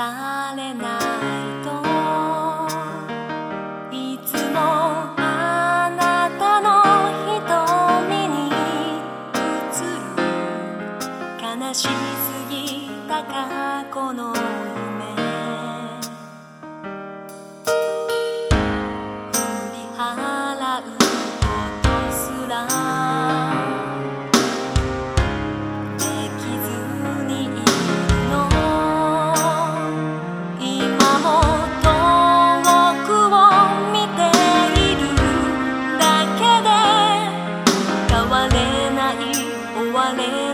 されないと」「いつもあなたの瞳に映る」「悲しすぎた過去の」我呢。